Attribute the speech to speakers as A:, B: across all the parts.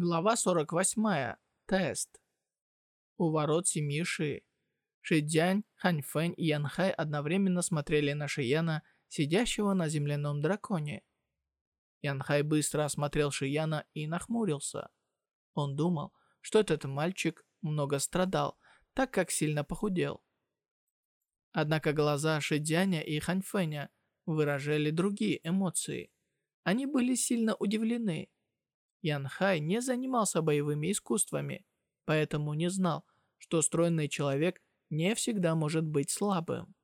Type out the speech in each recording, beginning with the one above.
A: Глава 48. Тест. У ворот семьи Ши. Шидзянь, Ханьфэнь и Янхай одновременно смотрели на Шияна, сидящего на земляном драконе. Янхай быстро осмотрел Шияна и нахмурился. Он думал, что этот мальчик много страдал, так как сильно похудел. Однако глаза Шидзяня и Ханьфэня выражали другие эмоции. Они были сильно удивлены. Ян Хай не занимался боевыми искусствами, поэтому не знал, что стройный человек не всегда может быть слабым.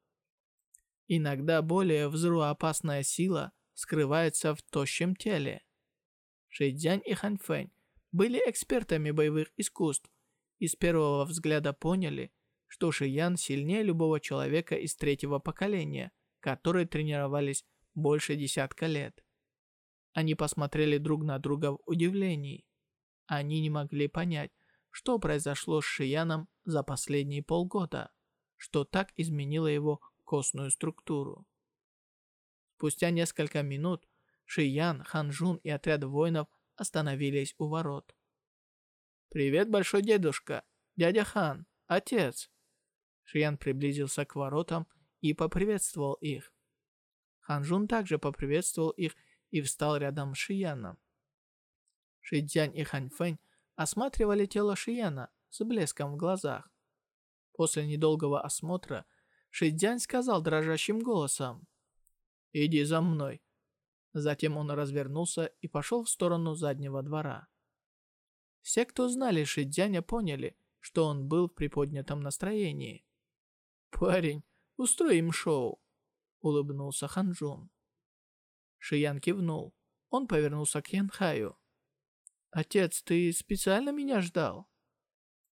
A: Иногда более взрывоопасная сила скрывается в тощем теле. Шэйдзянь и Ханьфэнь были экспертами боевых искусств и с первого взгляда поняли, что Шиян сильнее любого человека из третьего поколения, которые тренировались больше десятка лет. Они посмотрели друг на друга в удивлении. Они не могли понять, что произошло с Шияном за последние полгода, что так изменило его костную структуру. Спустя несколько минут Шиян, Ханжун и отряд воинов остановились у ворот. «Привет, большой дедушка! Дядя Хан! Отец!» Шиян приблизился к воротам и поприветствовал их. Ханжун также поприветствовал их и встал рядом с Шияном. Шидзянь и Ханьфэнь осматривали тело Шияна с блеском в глазах. После недолгого осмотра Шидзянь сказал дрожащим голосом «Иди за мной». Затем он развернулся и пошел в сторону заднего двора. Все, кто знали Шидзяня, поняли, что он был в приподнятом настроении. «Парень, устрой им шоу», — улыбнулся Ханжун. Шиян кивнул. Он повернулся к Янхаю. «Отец, ты специально меня ждал?»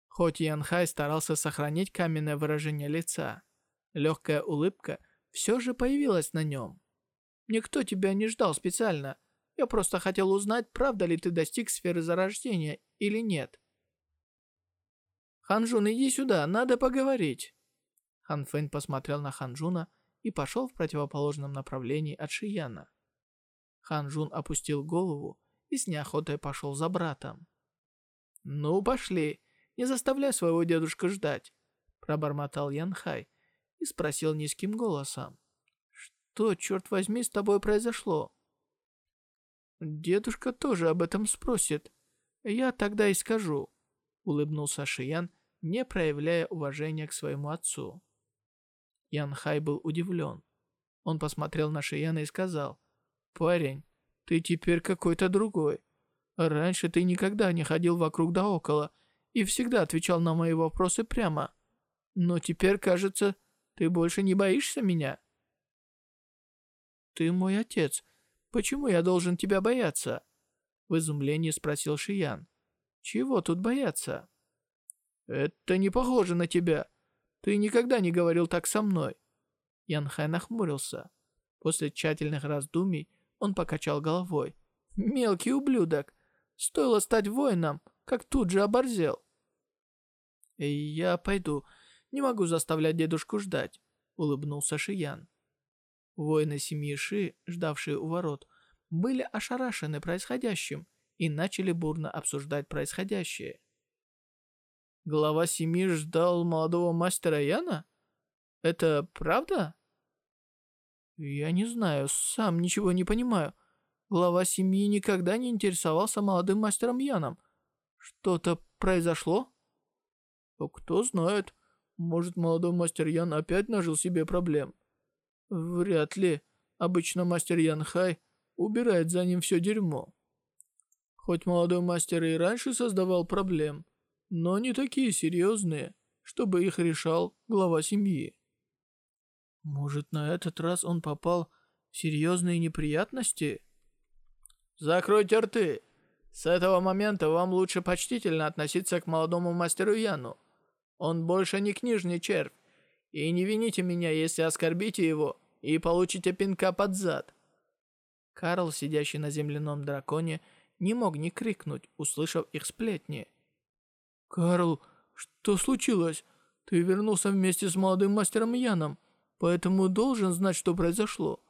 A: Хоть Янхай старался сохранить каменное выражение лица, легкая улыбка все же появилась на нем. «Никто тебя не ждал специально. Я просто хотел узнать, правда ли ты достиг сферы зарождения или нет». «Ханжун, иди сюда, надо поговорить». Хан Фэнь посмотрел на Ханжуна и пошел в противоположном направлении от Шияна. Хан Жун опустил голову и с неохотой пошел за братом. «Ну, пошли, не заставляй своего дедушку ждать», пробормотал Ян Хай и спросил низким голосом. «Что, черт возьми, с тобой произошло?» «Дедушка тоже об этом спросит. Я тогда и скажу», улыбнулся Шиян, не проявляя уважения к своему отцу. Ян Хай был удивлен. Он посмотрел на Шияна и сказал, «Парень, ты теперь какой-то другой. Раньше ты никогда не ходил вокруг да около и всегда отвечал на мои вопросы прямо. Но теперь, кажется, ты больше не боишься меня?» «Ты мой отец. Почему я должен тебя бояться?» В изумлении спросил Шиян. «Чего тут бояться?» «Это не похоже на тебя. Ты никогда не говорил так со мной». Ян Хай нахмурился. После тщательных раздумий он покачал головой. «Мелкий ублюдок! Стоило стать воином, как тут же оборзел!» «Я пойду. Не могу заставлять дедушку ждать», — улыбнулся Шиян. Воины семьи Ши, ждавшие у ворот, были ошарашены происходящим и начали бурно обсуждать происходящее. Глава семьи ждал молодого мастера Яна? Это правда? «Я не знаю, сам ничего не понимаю. Глава семьи никогда не интересовался молодым мастером Яном. Что-то произошло?» «Кто знает. Может, молодой мастер Ян опять нажил себе проблем?» «Вряд ли. Обычно мастер Ян Хай убирает за ним все дерьмо. Хоть молодой мастер и раньше создавал проблем, но не такие серьезные, чтобы их решал глава семьи». Может, на этот раз он попал в серьезные неприятности? Закройте рты. С этого момента вам лучше почтительно относиться к молодому мастеру Яну. Он больше не книжный червь. И не вините меня, если оскорбите его и получите пинка под зад. Карл, сидящий на земляном драконе, не мог не крикнуть, услышав их сплетни. «Карл, что случилось? Ты вернулся вместе с молодым мастером Яном поэтому должен знать, что произошло?»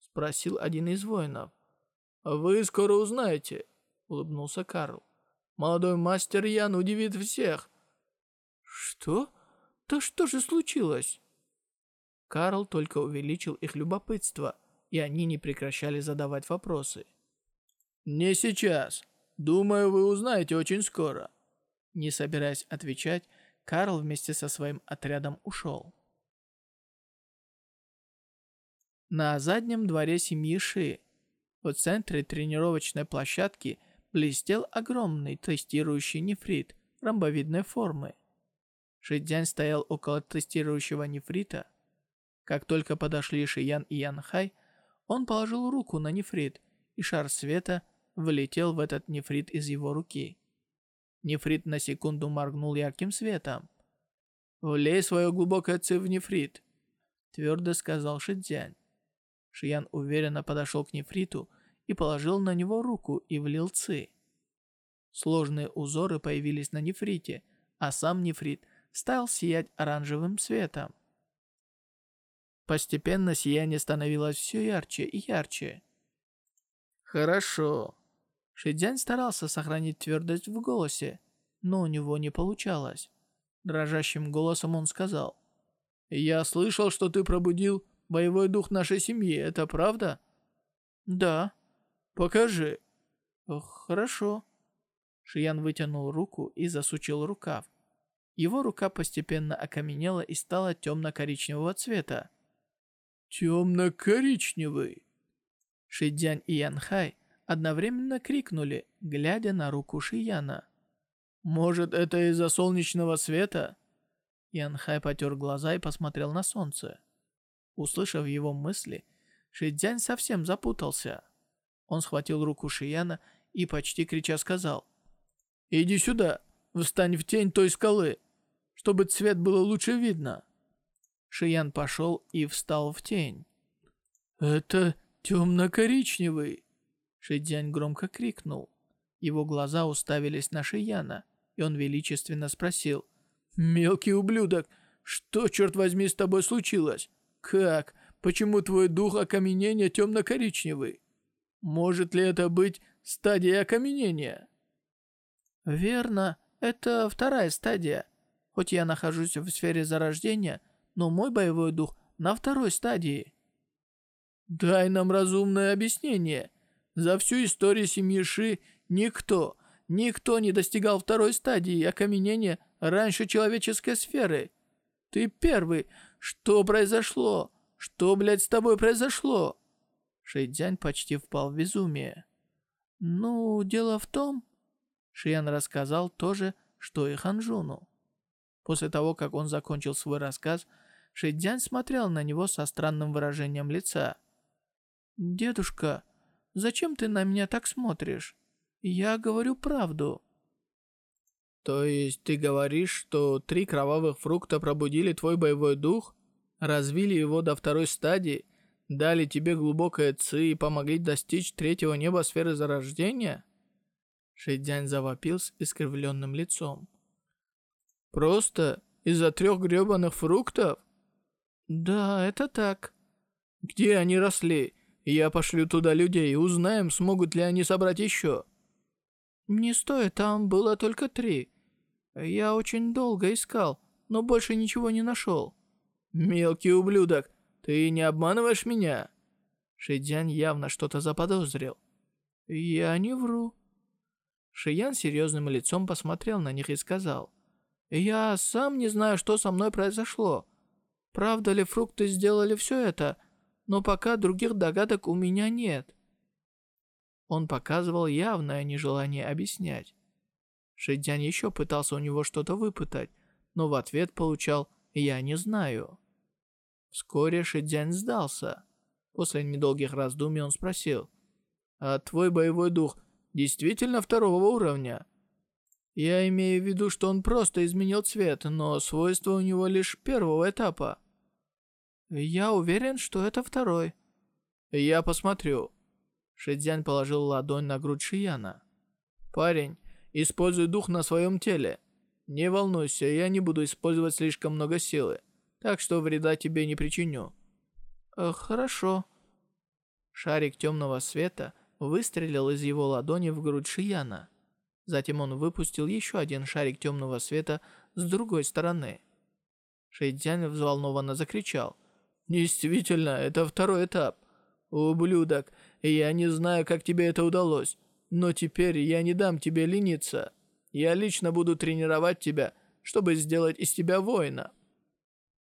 A: Спросил один из воинов. «Вы скоро узнаете», — улыбнулся Карл. Молодой мастер Ян удивит всех. Что? Да что же случилось? Карл только увеличил их любопытство, и они не прекращали задавать вопросы. «Не сейчас. Думаю, вы узнаете очень скоро». Не собираясь отвечать, Карл вместе со своим отрядом ушел. На заднем дворе семьи Ши, в центре тренировочной площадки, блестел огромный тестирующий нефрит ромбовидной формы. Шидзянь стоял около тестирующего нефрита. Как только подошли Шиян и Янхай, он положил руку на нефрит, и шар света влетел в этот нефрит из его руки. Нефрит на секунду моргнул ярким светом. «Влей свое глубокое ци в нефрит», — твердо сказал Шидзянь. Шиян уверенно подошел к нефриту и положил на него руку и влил ци. Сложные узоры появились на нефрите, а сам нефрит стал сиять оранжевым светом. Постепенно сияние становилось все ярче и ярче. «Хорошо». Шидзянь старался сохранить твердость в голосе, но у него не получалось. Дрожащим голосом он сказал. «Я слышал, что ты пробудил боевой дух нашей семьи, это правда?» «Да». «Покажи». «Хорошо». Шиян вытянул руку и засучил рукав. Его рука постепенно окаменела и стала темно-коричневого цвета. «Темно-коричневый!» Шидзянь и Янхай одновременно крикнули, глядя на руку Шияна. «Может, это из-за солнечного света?» Янхай потер глаза и посмотрел на солнце. Услышав его мысли, Шидзянь совсем запутался. Он схватил руку Шияна и почти крича сказал. «Иди сюда, встань в тень той скалы!» чтобы цвет было лучше видно. Шиян пошел и встал в тень. «Это темно-коричневый!» Шидзянь громко крикнул. Его глаза уставились на Шияна, и он величественно спросил. «Мелкий ублюдок, что, черт возьми, с тобой случилось? Как? Почему твой дух окаменения темно-коричневый? Может ли это быть стадия окаменения?» «Верно, это вторая стадия. Хоть я нахожусь в сфере зарождения, но мой боевой дух на второй стадии. Дай нам разумное объяснение. За всю историю семьи Ши никто, никто не достигал второй стадии окаменения раньше человеческой сферы. Ты первый. Что произошло? Что, блядь, с тобой произошло? Шэйдзянь почти впал в безумие. Ну, дело в том... Шиян рассказал то же, что и Ханжуну. После того, как он закончил свой рассказ, Шэйдзянь смотрел на него со странным выражением лица. «Дедушка, зачем ты на меня так смотришь? Я говорю правду». «То есть ты говоришь, что три кровавых фрукта пробудили твой боевой дух, развили его до второй стадии, дали тебе глубокое ци и помогли достичь третьего неба сферы зарождения?» Шэйдзянь завопил с искривленным лицом. Просто из-за трех гребаных фруктов? Да, это так. Где они росли? Я пошлю туда людей, узнаем, смогут ли они собрать еще. Не стоит, там было только три. Я очень долго искал, но больше ничего не нашел. Мелкий ублюдок, ты не обманываешь меня? Шидзянь явно что-то заподозрил. Я не вру. Шиян серьезным лицом посмотрел на них и сказал. Я сам не знаю, что со мной произошло. Правда ли фрукты сделали все это, но пока других догадок у меня нет. Он показывал явное нежелание объяснять. Шидзянь еще пытался у него что-то выпытать, но в ответ получал «я не знаю». Вскоре Шидзянь сдался. После недолгих раздумий он спросил, «А твой боевой дух действительно второго уровня?» Я имею в виду, что он просто изменил цвет, но свойства у него лишь первого этапа. Я уверен, что это второй. Я посмотрю. Шидзянь положил ладонь на грудь Шияна. Парень, используй дух на своем теле. Не волнуйся, я не буду использовать слишком много силы, так что вреда тебе не причиню. Э, хорошо. Шарик темного света выстрелил из его ладони в грудь Шияна. Затем он выпустил еще один шарик темного света с другой стороны. Шэйдзянь взволнованно закричал. «Действительно, это второй этап. Ублюдок, я не знаю, как тебе это удалось, но теперь я не дам тебе лениться. Я лично буду тренировать тебя, чтобы сделать из тебя воина».